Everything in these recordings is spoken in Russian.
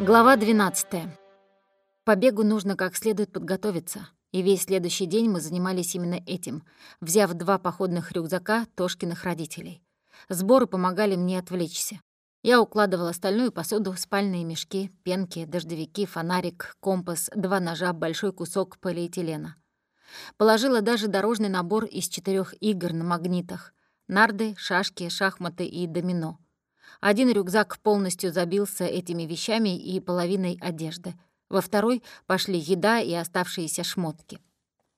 Глава 12. Побегу нужно как следует подготовиться, и весь следующий день мы занимались именно этим, взяв два походных рюкзака Тошкиных родителей. Сборы помогали мне отвлечься. Я укладывала остальную посуду, спальные мешки, пенки, дождевики, фонарик, компас, два ножа, большой кусок полиэтилена. Положила даже дорожный набор из четырех игр на магнитах — нарды, шашки, шахматы и домино — один рюкзак полностью забился этими вещами и половиной одежды. Во второй пошли еда и оставшиеся шмотки.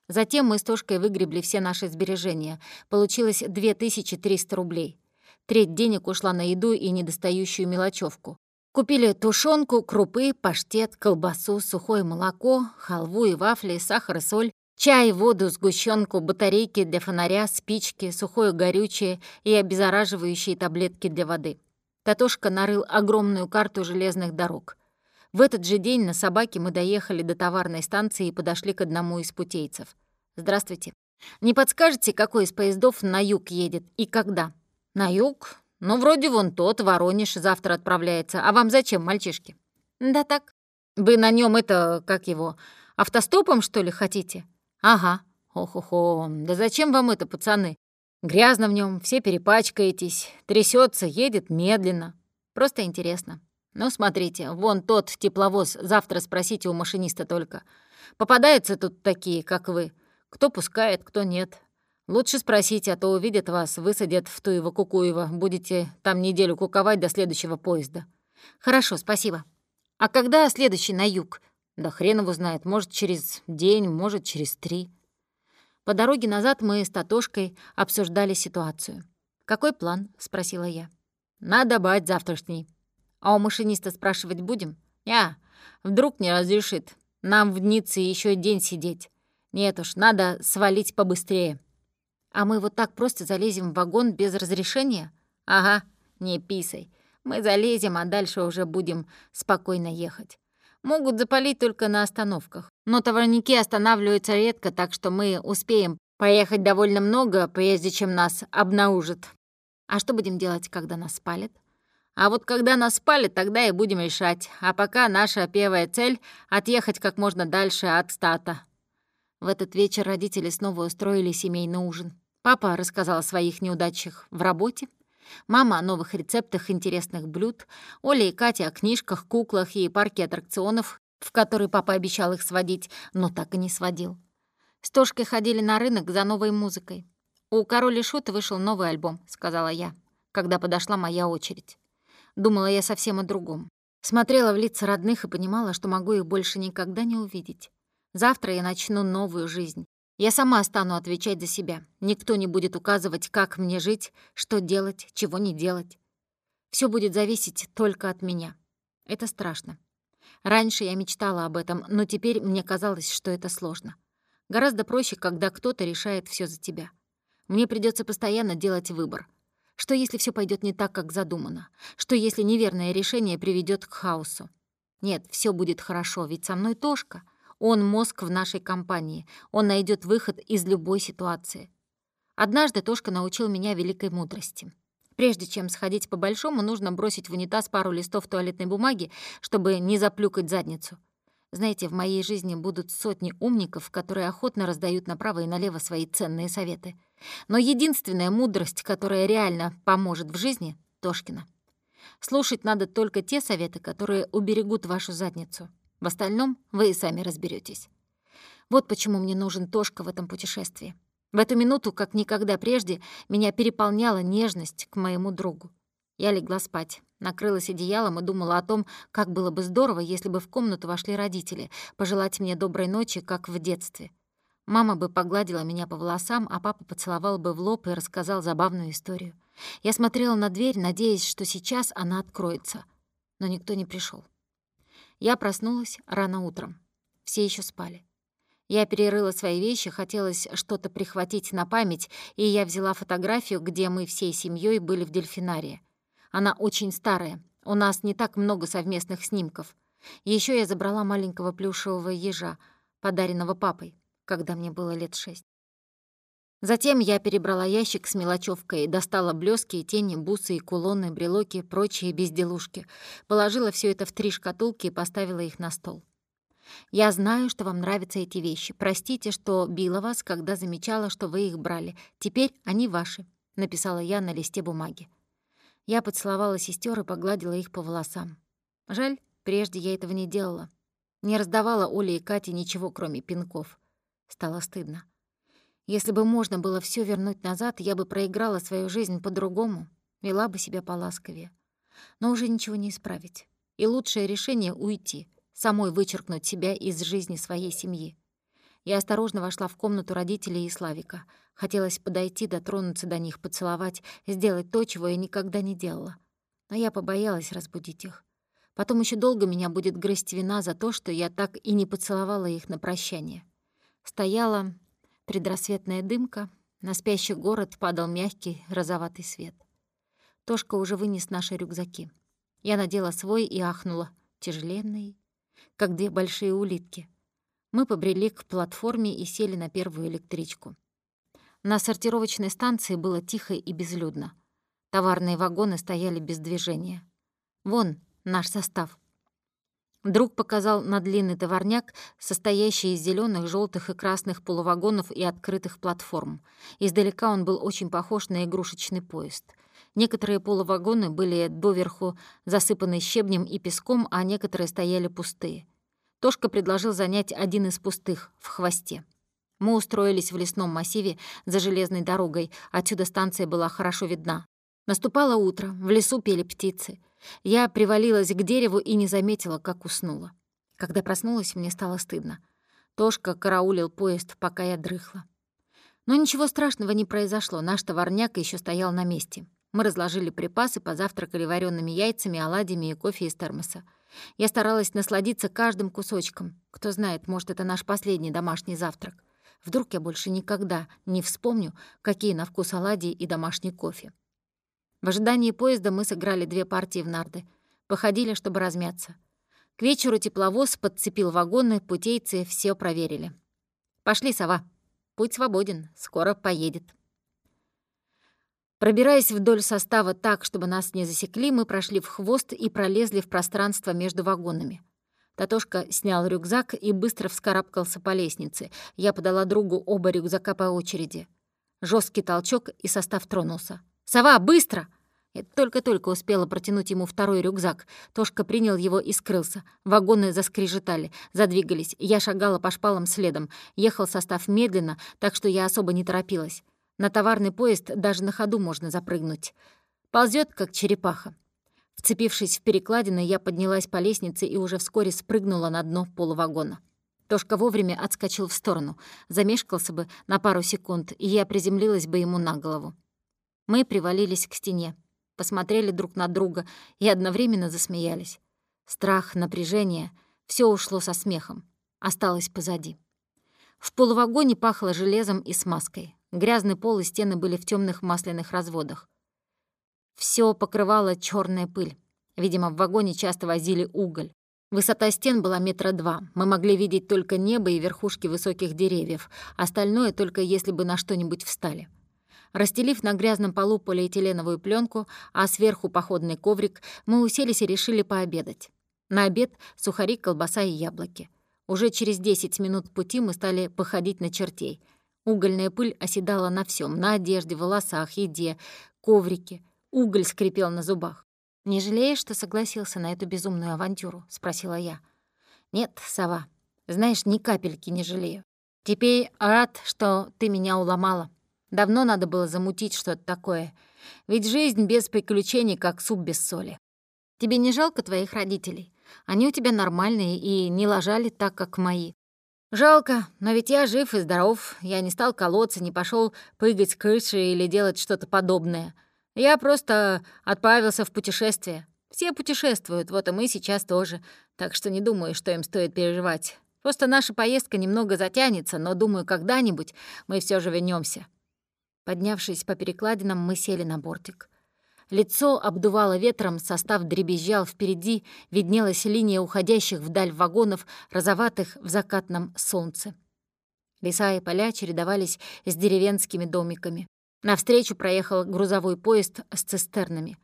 Затем мы с Тошкой выгребли все наши сбережения. Получилось 2300 рублей. Треть денег ушла на еду и недостающую мелочевку. Купили тушенку, крупы, паштет, колбасу, сухое молоко, халву и вафли, сахар и соль, чай, воду, сгущенку, батарейки для фонаря, спички, сухое горючее и обеззараживающие таблетки для воды. Татошка нарыл огромную карту железных дорог. В этот же день на собаке мы доехали до товарной станции и подошли к одному из путейцев. «Здравствуйте. Не подскажете, какой из поездов на юг едет и когда?» «На юг? Ну, вроде вон тот, Воронеж, завтра отправляется. А вам зачем, мальчишки?» «Да так. Вы на нем это, как его, автостопом, что ли, хотите?» «Ага. Ох-охо. Да зачем вам это, пацаны? Грязно в нем, все перепачкаетесь, трясется, едет медленно. Просто интересно. Ну, смотрите, вон тот тепловоз, завтра спросите у машиниста только. Попадаются тут такие, как вы. Кто пускает, кто нет. Лучше спросите, а то увидят вас, высадят в Туево-Кукуево. Будете там неделю куковать до следующего поезда. Хорошо, спасибо. А когда следующий на юг? Да хрен его знает, может, через день, может, через три. По дороге назад мы с Татошкой обсуждали ситуацию. «Какой план?» — спросила я. «Надо бать завтрашний. А у машиниста спрашивать будем? Я. Вдруг не разрешит. Нам в Ницце еще день сидеть. Нет уж, надо свалить побыстрее». «А мы вот так просто залезем в вагон без разрешения?» «Ага, не писай. Мы залезем, а дальше уже будем спокойно ехать. Могут запалить только на остановках. Но товарники останавливаются редко, так что мы успеем поехать довольно много, прежде чем нас обнаружат. А что будем делать, когда нас спалят? А вот когда нас спалят, тогда и будем решать. А пока наша первая цель — отъехать как можно дальше от стата. В этот вечер родители снова устроили семейный ужин. Папа рассказал о своих неудачах в работе, Мама о новых рецептах интересных блюд, Оля и Катя о книжках, куклах и парке аттракционов, в который папа обещал их сводить, но так и не сводил. С Тошкой ходили на рынок за новой музыкой. «У Короля Шута вышел новый альбом», — сказала я, когда подошла моя очередь. Думала я совсем о другом. Смотрела в лица родных и понимала, что могу их больше никогда не увидеть. Завтра я начну новую жизнь, я сама стану отвечать за себя. Никто не будет указывать, как мне жить, что делать, чего не делать. Все будет зависеть только от меня. Это страшно. Раньше я мечтала об этом, но теперь мне казалось, что это сложно. Гораздо проще, когда кто-то решает все за тебя. Мне придется постоянно делать выбор. Что если все пойдет не так, как задумано? Что если неверное решение приведет к хаосу? Нет, все будет хорошо, ведь со мной Тошка — он мозг в нашей компании. Он найдет выход из любой ситуации. Однажды Тошка научил меня великой мудрости. Прежде чем сходить по-большому, нужно бросить в унитаз пару листов туалетной бумаги, чтобы не заплюкать задницу. Знаете, в моей жизни будут сотни умников, которые охотно раздают направо и налево свои ценные советы. Но единственная мудрость, которая реально поможет в жизни — Тошкина. Слушать надо только те советы, которые уберегут вашу задницу. В остальном вы и сами разберетесь. Вот почему мне нужен Тошка в этом путешествии. В эту минуту, как никогда прежде, меня переполняла нежность к моему другу. Я легла спать, накрылась одеялом и думала о том, как было бы здорово, если бы в комнату вошли родители, пожелать мне доброй ночи, как в детстве. Мама бы погладила меня по волосам, а папа поцеловал бы в лоб и рассказал забавную историю. Я смотрела на дверь, надеясь, что сейчас она откроется. Но никто не пришел. Я проснулась рано утром. Все еще спали. Я перерыла свои вещи, хотелось что-то прихватить на память, и я взяла фотографию, где мы всей семьей были в дельфинарии. Она очень старая, у нас не так много совместных снимков. Еще я забрала маленького плюшевого ежа, подаренного папой, когда мне было лет шесть. Затем я перебрала ящик с мелочевкой, достала блески, тени, бусы и кулоны, брелоки, прочие безделушки. Положила все это в три шкатулки и поставила их на стол. «Я знаю, что вам нравятся эти вещи. Простите, что била вас, когда замечала, что вы их брали. Теперь они ваши», — написала я на листе бумаги. Я поцеловала сестер и погладила их по волосам. Жаль, прежде я этого не делала. Не раздавала Оле и Кате ничего, кроме пинков. Стало стыдно. Если бы можно было все вернуть назад, я бы проиграла свою жизнь по-другому, вела бы себя поласковее. Но уже ничего не исправить. И лучшее решение — уйти, самой вычеркнуть себя из жизни своей семьи. Я осторожно вошла в комнату родителей и Славика. Хотелось подойти, дотронуться до них, поцеловать, сделать то, чего я никогда не делала. Но я побоялась разбудить их. Потом еще долго меня будет грызть вина за то, что я так и не поцеловала их на прощание. Стояла, Предрассветная дымка, на спящий город падал мягкий розоватый свет. Тошка уже вынес наши рюкзаки. Я надела свой и ахнула, тяжеленный, как две большие улитки. Мы побрели к платформе и сели на первую электричку. На сортировочной станции было тихо и безлюдно. Товарные вагоны стояли без движения. Вон наш состав. Друг показал на длинный товарняк, состоящий из зеленых, желтых и красных полувагонов и открытых платформ. Издалека он был очень похож на игрушечный поезд. Некоторые полувагоны были доверху засыпаны щебнем и песком, а некоторые стояли пустые. Тошка предложил занять один из пустых, в хвосте. Мы устроились в лесном массиве за железной дорогой, отсюда станция была хорошо видна. Наступало утро, в лесу пели птицы — я привалилась к дереву и не заметила, как уснула. Когда проснулась, мне стало стыдно. Тошка караулил поезд, пока я дрыхла. Но ничего страшного не произошло, наш товарняк еще стоял на месте. Мы разложили припасы, позавтракали вареными яйцами, оладьями и кофе из термоса. Я старалась насладиться каждым кусочком. Кто знает, может, это наш последний домашний завтрак. Вдруг я больше никогда не вспомню, какие на вкус оладьи и домашний кофе. В ожидании поезда мы сыграли две партии в нарды. Походили, чтобы размяться. К вечеру тепловоз подцепил вагоны, путейцы все проверили. «Пошли, сова. Путь свободен, скоро поедет». Пробираясь вдоль состава так, чтобы нас не засекли, мы прошли в хвост и пролезли в пространство между вагонами. Татошка снял рюкзак и быстро вскарабкался по лестнице. Я подала другу оба рюкзака по очереди. Жесткий толчок, и состав тронулся. «Сова, быстро!» Я только-только успела протянуть ему второй рюкзак. Тошка принял его и скрылся. Вагоны заскрежетали, задвигались. Я шагала по шпалам следом. Ехал состав медленно, так что я особо не торопилась. На товарный поезд даже на ходу можно запрыгнуть. Ползет, как черепаха. Вцепившись в перекладины, я поднялась по лестнице и уже вскоре спрыгнула на дно полувагона. Тошка вовремя отскочил в сторону. Замешкался бы на пару секунд, и я приземлилась бы ему на голову. Мы привалились к стене, посмотрели друг на друга и одновременно засмеялись. Страх, напряжение — все ушло со смехом, осталось позади. В полувагоне пахло железом и смазкой. Грязный пол и стены были в темных масляных разводах. Все покрывала черная пыль. Видимо, в вагоне часто возили уголь. Высота стен была метра два. Мы могли видеть только небо и верхушки высоких деревьев. Остальное только если бы на что-нибудь встали. Расстелив на грязном полу полиэтиленовую пленку, а сверху походный коврик, мы уселись и решили пообедать. На обед — сухари, колбаса и яблоки. Уже через 10 минут пути мы стали походить на чертей. Угольная пыль оседала на всем: на одежде, волосах, еде, коврике. Уголь скрипел на зубах. «Не жалеешь, что согласился на эту безумную авантюру?» — спросила я. «Нет, сова. Знаешь, ни капельки не жалею. Теперь рад, что ты меня уломала. Давно надо было замутить что-то такое. Ведь жизнь без приключений, как суп без соли. Тебе не жалко твоих родителей? Они у тебя нормальные и не ложали так, как мои. Жалко, но ведь я жив и здоров. Я не стал колоться, не пошел прыгать с крыши или делать что-то подобное. Я просто отправился в путешествие. Все путешествуют, вот и мы сейчас тоже. Так что не думаю, что им стоит переживать. Просто наша поездка немного затянется, но думаю, когда-нибудь мы все же вернемся. Поднявшись по перекладинам, мы сели на бортик. Лицо обдувало ветром, состав дребезжал впереди, виднелась линия уходящих вдаль вагонов, розоватых в закатном солнце. Леса и поля чередовались с деревенскими домиками. Навстречу проехал грузовой поезд с цистернами.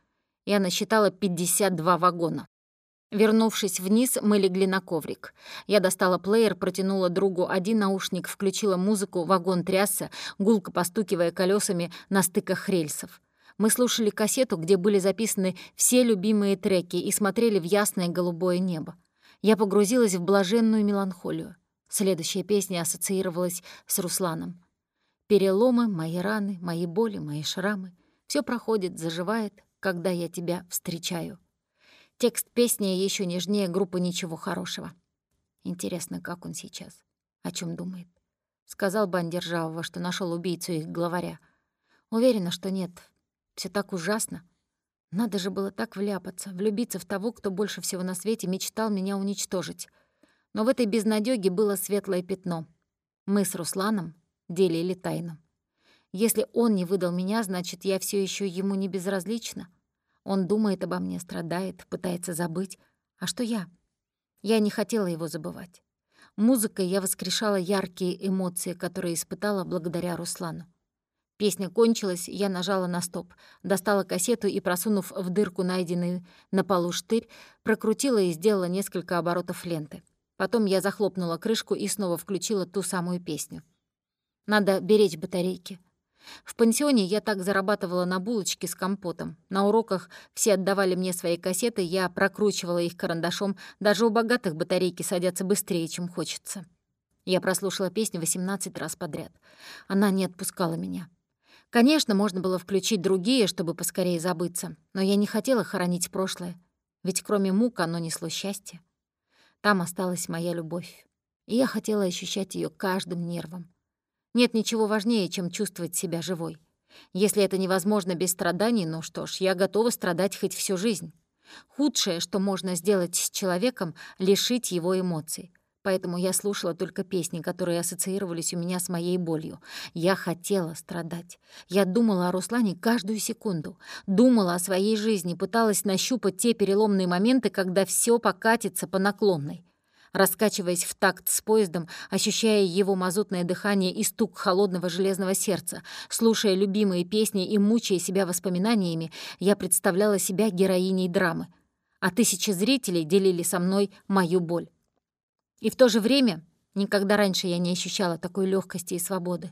Я насчитала 52 вагона. Вернувшись вниз, мы легли на коврик. Я достала плеер, протянула другу один наушник, включила музыку, вагон трясся, гулко постукивая колесами на стыках рельсов. Мы слушали кассету, где были записаны все любимые треки и смотрели в ясное голубое небо. Я погрузилась в блаженную меланхолию. Следующая песня ассоциировалась с Русланом. «Переломы, мои раны, мои боли, мои шрамы. Все проходит, заживает, когда я тебя встречаю». Текст песни еще нежнее группы «Ничего хорошего». Интересно, как он сейчас? О чем думает? Сказал банде Ржавого, что нашел убийцу их главаря. Уверена, что нет. Все так ужасно. Надо же было так вляпаться, влюбиться в того, кто больше всего на свете мечтал меня уничтожить. Но в этой безнадёге было светлое пятно. Мы с Русланом делили тайну. Если он не выдал меня, значит, я все еще ему не безразлична. Он думает обо мне, страдает, пытается забыть. А что я? Я не хотела его забывать. Музыкой я воскрешала яркие эмоции, которые испытала благодаря Руслану. Песня кончилась, я нажала на стоп, достала кассету и, просунув в дырку найденный на полу штырь, прокрутила и сделала несколько оборотов ленты. Потом я захлопнула крышку и снова включила ту самую песню. Надо беречь батарейки. В пансионе я так зарабатывала на булочки с компотом. На уроках все отдавали мне свои кассеты, я прокручивала их карандашом. Даже у богатых батарейки садятся быстрее, чем хочется. Я прослушала песню 18 раз подряд. Она не отпускала меня. Конечно, можно было включить другие, чтобы поскорее забыться, но я не хотела хоронить прошлое, ведь кроме мук оно несло счастье. Там осталась моя любовь, и я хотела ощущать ее каждым нервом. Нет ничего важнее, чем чувствовать себя живой. Если это невозможно без страданий, ну что ж, я готова страдать хоть всю жизнь. Худшее, что можно сделать с человеком, — лишить его эмоций. Поэтому я слушала только песни, которые ассоциировались у меня с моей болью. Я хотела страдать. Я думала о Руслане каждую секунду. Думала о своей жизни, пыталась нащупать те переломные моменты, когда все покатится по наклонной раскачиваясь в такт с поездом, ощущая его мазутное дыхание и стук холодного железного сердца, слушая любимые песни и мучая себя воспоминаниями, я представляла себя героиней драмы. А тысячи зрителей делили со мной мою боль. И в то же время никогда раньше я не ощущала такой легкости и свободы.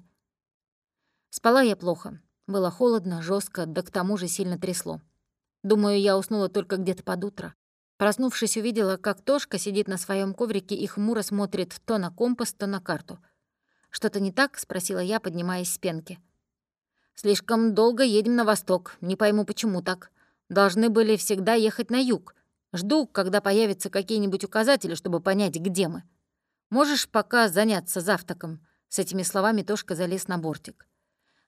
Спала я плохо. Было холодно, жестко, да к тому же сильно трясло. Думаю, я уснула только где-то под утро. Проснувшись, увидела, как Тошка сидит на своем коврике и хмуро смотрит то на компас, то на карту. «Что-то не так?» — спросила я, поднимаясь с пенки. «Слишком долго едем на восток. Не пойму, почему так. Должны были всегда ехать на юг. Жду, когда появятся какие-нибудь указатели, чтобы понять, где мы. Можешь пока заняться завтраком?» С этими словами Тошка залез на бортик.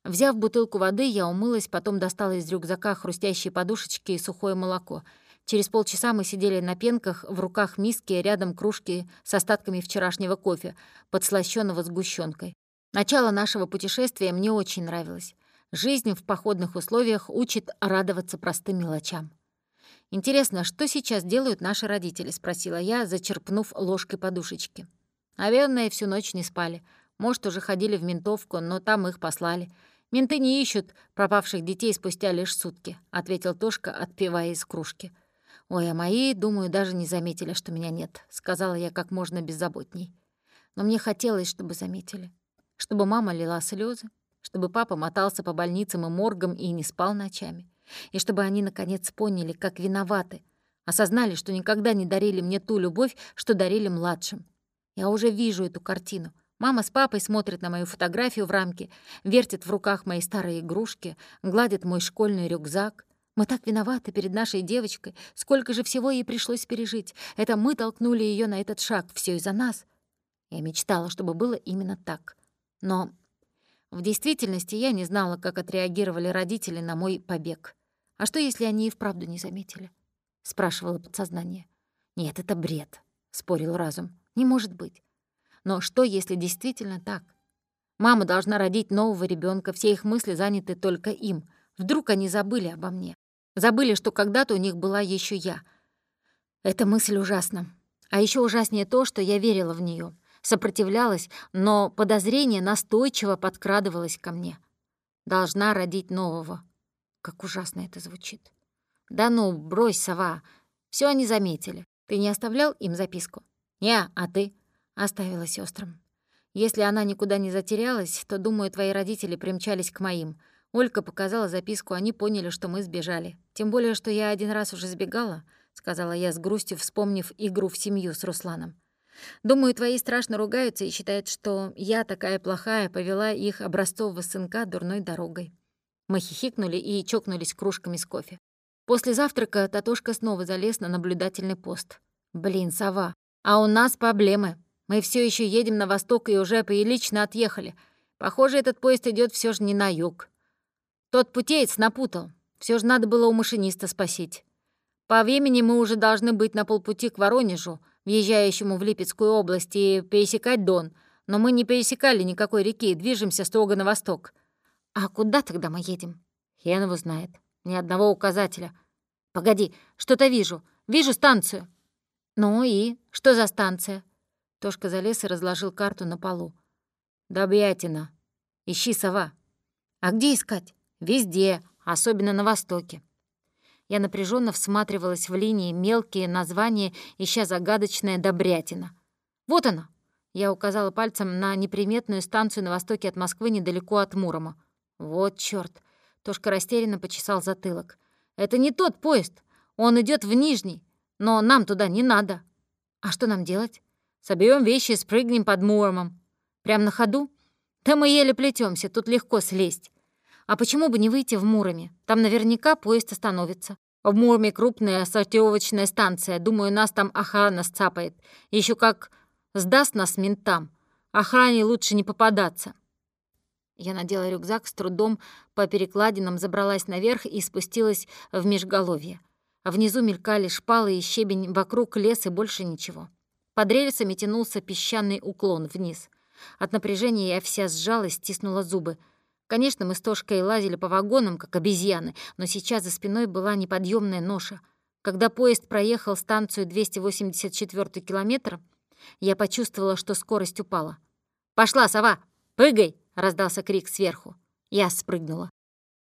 Взяв бутылку воды, я умылась, потом достала из рюкзака хрустящие подушечки и сухое молоко — Через полчаса мы сидели на пенках, в руках миски, рядом кружки с остатками вчерашнего кофе, подслащённого сгущенкой. Начало нашего путешествия мне очень нравилось. Жизнь в походных условиях учит радоваться простым мелочам. «Интересно, что сейчас делают наши родители?» — спросила я, зачерпнув ложкой подушечки. «Наверное, всю ночь не спали. Может, уже ходили в ментовку, но там их послали. Менты не ищут пропавших детей спустя лишь сутки», — ответил Тошка, отпивая из кружки. «Ой, а мои, думаю, даже не заметили, что меня нет», — сказала я как можно беззаботней. Но мне хотелось, чтобы заметили. Чтобы мама лила слезы, чтобы папа мотался по больницам и моргам и не спал ночами. И чтобы они, наконец, поняли, как виноваты, осознали, что никогда не дарили мне ту любовь, что дарили младшим. Я уже вижу эту картину. Мама с папой смотрят на мою фотографию в рамке, вертят в руках мои старые игрушки, гладят мой школьный рюкзак. Мы так виноваты перед нашей девочкой. Сколько же всего ей пришлось пережить. Это мы толкнули ее на этот шаг. Все из-за нас. Я мечтала, чтобы было именно так. Но в действительности я не знала, как отреагировали родители на мой побег. А что, если они и вправду не заметили? Спрашивало подсознание. Нет, это бред, спорил разум. Не может быть. Но что, если действительно так? Мама должна родить нового ребенка, все их мысли заняты только им. Вдруг они забыли обо мне. Забыли, что когда-то у них была еще я. Эта мысль ужасна. А еще ужаснее то, что я верила в нее. Сопротивлялась, но подозрение настойчиво подкрадывалось ко мне. Должна родить нового. Как ужасно это звучит. Да ну, брось, сова. Все они заметили. Ты не оставлял им записку? Не, а ты? Оставила сестрам. Если она никуда не затерялась, то, думаю, твои родители примчались к моим. Олька показала записку, они поняли, что мы сбежали. Тем более, что я один раз уже сбегала, сказала я с грустью, вспомнив игру в семью с Русланом. Думаю, твои страшно ругаются и считают, что я такая плохая повела их образцового сынка дурной дорогой. Мы хихикнули и чокнулись кружками с кофе. После завтрака Татошка снова залез на наблюдательный пост. «Блин, сова, а у нас проблемы. Мы все еще едем на восток и уже прилично отъехали. Похоже, этот поезд идет все же не на юг. Тот путеец напутал. Все же надо было у машиниста спросить. По времени мы уже должны быть на полпути к Воронежу, въезжающему в Липецкую область, и пересекать Дон. Но мы не пересекали никакой реки, движемся строго на восток. А куда тогда мы едем? Хен его знает. Ни одного указателя. Погоди, что-то вижу. Вижу станцию. Ну и? Что за станция? Тошка залез и разложил карту на полу. «Добрятина. Ищи сова». «А где искать?» «Везде, особенно на востоке». Я напряженно всматривалась в линии мелкие названия, ища загадочная Добрятина. «Вот она!» Я указала пальцем на неприметную станцию на востоке от Москвы недалеко от Мурома. «Вот чёрт!» Тошка растерянно почесал затылок. «Это не тот поезд. Он идет в Нижний. Но нам туда не надо. А что нам делать? Соберем вещи и спрыгнем под Муромом. Прям на ходу? Да мы еле плетемся, тут легко слезть. А почему бы не выйти в Муроме? Там наверняка поезд остановится. В Муроме крупная сортировочная станция. Думаю, нас там охрана сцапает. Еще как сдаст нас ментам. Охране лучше не попадаться. Я надела рюкзак, с трудом по перекладинам забралась наверх и спустилась в межголовье. Внизу мелькали шпалы и щебень, вокруг лес и больше ничего. Под рельсами тянулся песчаный уклон вниз. От напряжения я вся сжалась, стиснула зубы. Конечно, мы с Тошкой лазили по вагонам, как обезьяны, но сейчас за спиной была неподъемная ноша. Когда поезд проехал станцию 284 километр, я почувствовала, что скорость упала. «Пошла, сова! Прыгай!» — раздался крик сверху. Я спрыгнула.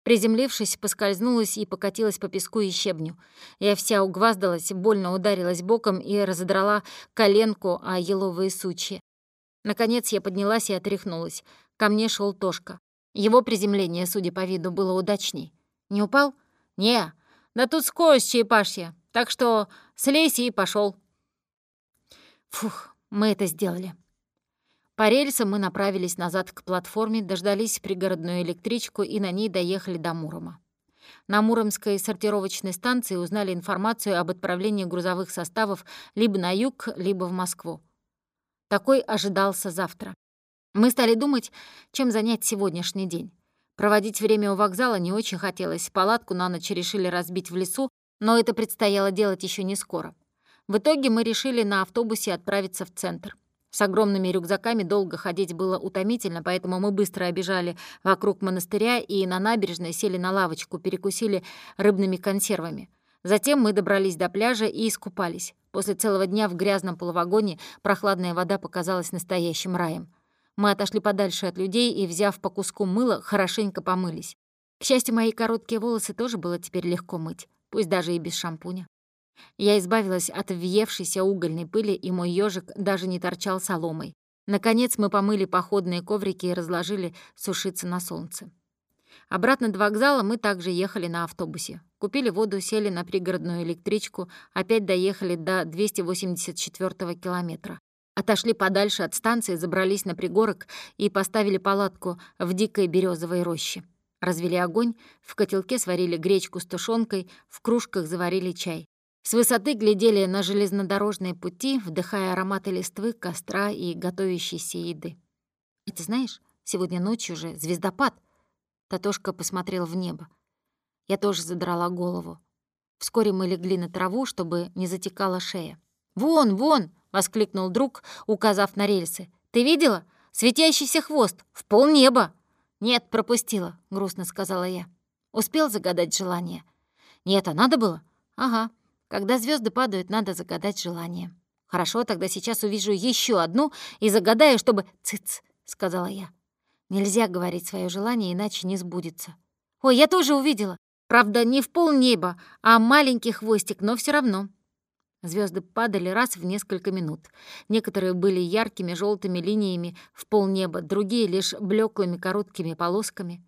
Приземлившись, поскользнулась и покатилась по песку и щебню. Я вся угваздалась, больно ударилась боком и разодрала коленку о еловые сучья. Наконец я поднялась и отряхнулась. Ко мне шел Тошка. Его приземление, судя по виду, было удачней. Не упал? Не, да тут скорость черепашья, так что слезь и пошел. Фух, мы это сделали. По рельсам мы направились назад к платформе, дождались пригородную электричку и на ней доехали до Мурома. На Муромской сортировочной станции узнали информацию об отправлении грузовых составов либо на юг, либо в Москву. Такой ожидался завтра. Мы стали думать, чем занять сегодняшний день. Проводить время у вокзала не очень хотелось, палатку на ночь решили разбить в лесу, но это предстояло делать еще не скоро. В итоге мы решили на автобусе отправиться в центр. С огромными рюкзаками долго ходить было утомительно, поэтому мы быстро обежали вокруг монастыря и на набережной сели на лавочку, перекусили рыбными консервами. Затем мы добрались до пляжа и искупались. После целого дня в грязном полувагоне прохладная вода показалась настоящим раем. Мы отошли подальше от людей и, взяв по куску мыла, хорошенько помылись. К счастью, мои короткие волосы тоже было теперь легко мыть, пусть даже и без шампуня. Я избавилась от въевшейся угольной пыли, и мой ежик даже не торчал соломой. Наконец мы помыли походные коврики и разложили сушиться на солнце. Обратно до вокзала мы также ехали на автобусе. Купили воду, сели на пригородную электричку, опять доехали до 284 километра. Отошли подальше от станции, забрались на пригорок и поставили палатку в дикой березовой роще. Развели огонь, в котелке сварили гречку с тушенкой, в кружках заварили чай. С высоты глядели на железнодорожные пути, вдыхая ароматы листвы, костра и готовящейся еды. «И ты знаешь, сегодня ночью же звездопад!» Татошка посмотрел в небо. Я тоже задрала голову. Вскоре мы легли на траву, чтобы не затекала шея. «Вон, вон!» — воскликнул друг, указав на рельсы. «Ты видела? Светящийся хвост! В полнеба!» «Нет, пропустила», — грустно сказала я. «Успел загадать желание?» «Нет, а надо было?» «Ага. Когда звезды падают, надо загадать желание. Хорошо, тогда сейчас увижу еще одну и загадаю, чтобы... Цыц, сказала я. Нельзя говорить свое желание, иначе не сбудется. Ой, я тоже увидела. Правда, не в полнеба, а маленький хвостик, но все равно. Звезды падали раз в несколько минут. Некоторые были яркими желтыми линиями в полнеба, другие — лишь блеклыми короткими полосками.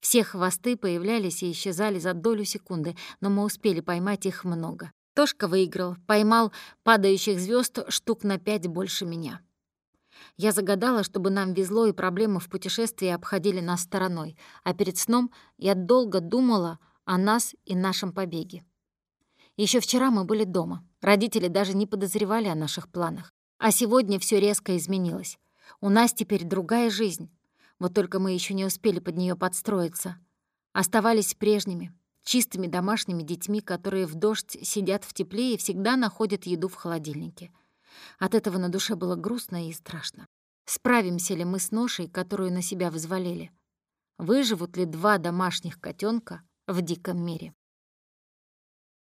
Все хвосты появлялись и исчезали за долю секунды, но мы успели поймать их много. Тошка выиграл, поймал падающих звезд штук на пять больше меня. Я загадала, чтобы нам везло и проблемы в путешествии обходили нас стороной, а перед сном я долго думала о нас и нашем побеге. Еще вчера мы были дома. Родители даже не подозревали о наших планах. А сегодня все резко изменилось. У нас теперь другая жизнь. Вот только мы еще не успели под нее подстроиться. Оставались прежними, чистыми домашними детьми, которые в дождь сидят в тепле и всегда находят еду в холодильнике. От этого на душе было грустно и страшно. Справимся ли мы с ношей, которую на себя взвалили? Выживут ли два домашних котенка в диком мире?